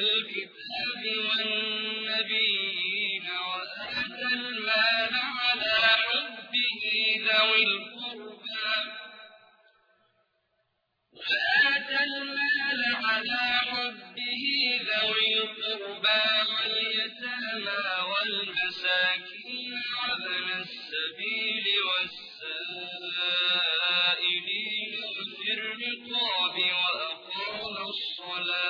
والكتاب والنبيين وآتى المال على حبه ذوي القربى. وآتى المال على حبه ذوي القربى واليتامى والمساكين وابن السبيل والسائلين وفي الرقاب وأقام الصلاة.